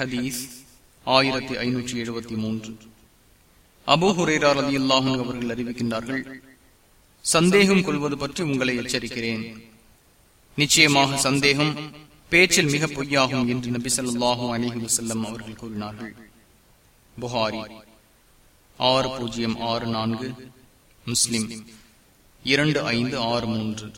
ஹதீஸ் ஆயிரத்தி ஐநூற்றி எழுபத்தி மூன்று. அபோஹுரேரா ரதி அல்லாஹும் அவர்கள் அறிவிக்கின்றார்கள் சந்தேகம் கொள்வது பற்றி உங்களை எச்சரிக்கிறேன். நிச்சயமாக சந்தேகம் பேச்சில் மிக பொய்யாகும் என்று நபி சொல்லாஹும் அலிஹி வசல்லம் அவர்கள் கூறினார்கள். புகாரி ஆறு பூஜ்ஜியம் ஆறு நான்கு முஸ்லிம் இரண்டு ஐந்து ஆறு மூன்று.